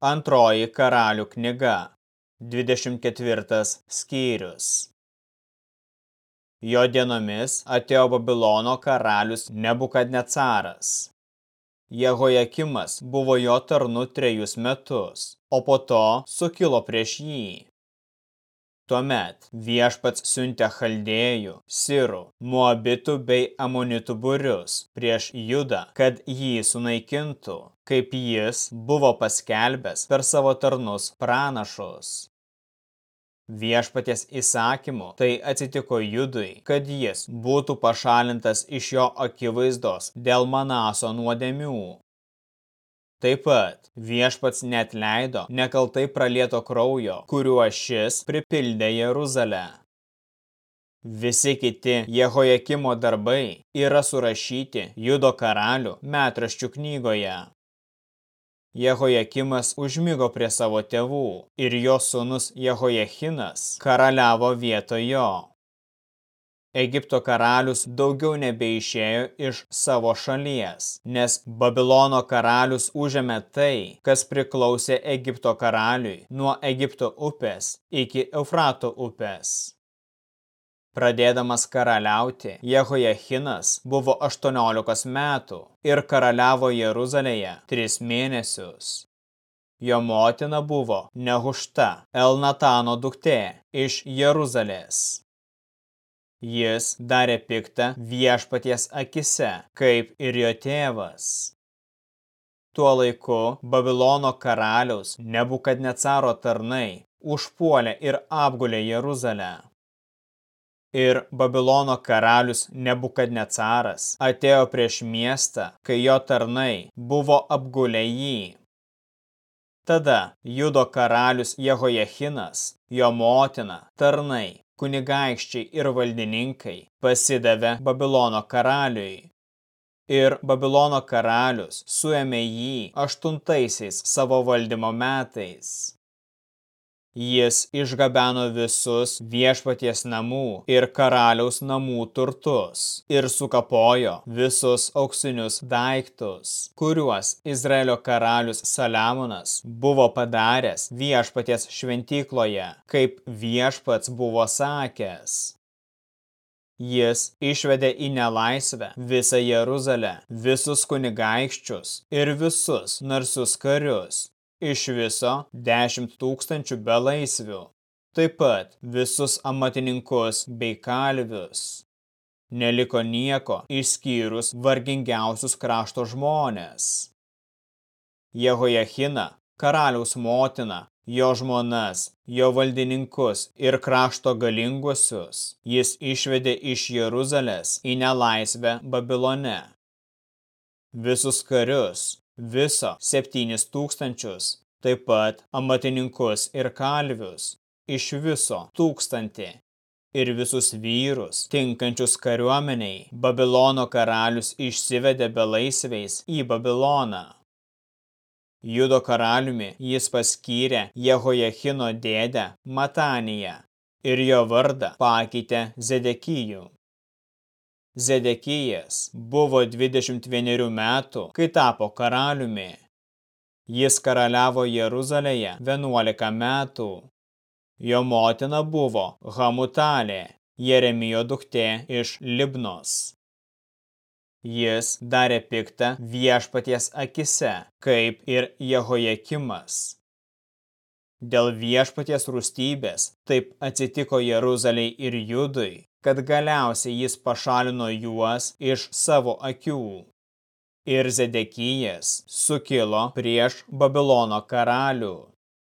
Antroji karalių knyga, 24 skyrius. Jo dienomis atėjo Babilono karalius Nebukadnecaras. Jehojakimas buvo jo tarnu trejus metus, o po to sukilo prieš jį. Tuomet viešpats siuntė chaldėjų, sirų, muabitų bei amonitų būrius prieš Judą, kad jį sunaikintų kaip jis buvo paskelbęs per savo tarnus pranašus. Viešpaties įsakymu tai atsitiko Judui, kad jis būtų pašalintas iš jo akivaizdos dėl Manaso nuodėmių. Taip pat viešpats net leido nekaltai pralieto kraujo, kuriuo šis pripildė Jeruzalę. Visi kiti Jehojakimo darbai yra surašyti Judo karalių metraščių knygoje. Jehojakimas užmigo prie savo tėvų ir jo sūnus Jehojachinas karaliavo vietoj jo. Egipto karalius daugiau nebeišėjo iš savo šalies, nes Babilono karalius užėmė tai, kas priklausė Egipto karaliui nuo Egipto upės iki Eufrato upės. Pradėdamas karaliauti, Jehojachinas buvo 18 metų ir karaliavo Jeruzalėje 3 mėnesius. Jo motina buvo Nehušta, Elnatano duktė iš Jeruzalės. Jis darė piktą viešpaties akise, kaip ir jo tėvas. Tuo laiku Babilono karaliaus Nebukadnecaro tarnai užpuolė ir apgulė Jeruzalę. Ir Babilono karalius Nebukadnecaras atėjo prieš miestą, kai jo tarnai buvo apgulę jį. Tada Judo karalius Jehojachinas, jo motina, tarnai, kunigaikščiai ir valdininkai pasidavė Babilono karaliui. Ir Babilono karalius suėmė jį aštuntaisiais savo valdymo metais. Jis išgabeno visus viešpaties namų ir karaliaus namų turtus ir sukapojo visus auksinius daiktus, kuriuos Izraelio karalius Saliamonas buvo padaręs viešpaties šventykloje, kaip viešpats buvo sakęs. Jis išvedė į nelaisvę visą Jeruzalę, visus kunigaikščius ir visus narsius karius, iš viso 10 tūkstančių belaisvių, taip pat visus amatininkus bei kalvius. Neliko nieko išskyrus vargingiausius krašto žmonės. Jehojachina, karaliaus motina, jo žmonas, jo valdininkus ir krašto galinguosius jis išvedė iš Jeruzalės į nelaisvę Babilone. Visus karius, viso septynis tūkstančius, taip pat amatininkus ir kalvius, iš viso tūkstantį, ir visus vyrus, tinkančius kariuomeniai, Babilono karalius išsivedė belaisviais į Babiloną. Judo karaliumi jis paskyrė Jehojachino dėdę Mataniją ir jo vardą pakeitė Zedekijų. Zedekijas buvo 21 metų, kai tapo karaliumi. Jis karaliavo Jeruzalėje 11 metų. Jo motina buvo Hamutalė, Jeremijo duktė iš Libnos. Jis darė piktą viešpaties akise, kaip ir Jehojakimas. Dėl viešpaties rūstybės taip atsitiko Jeruzaliai ir Judui, kad galiausiai jis pašalino juos iš savo akių. Ir Zedekijas sukilo prieš Babilono karalių.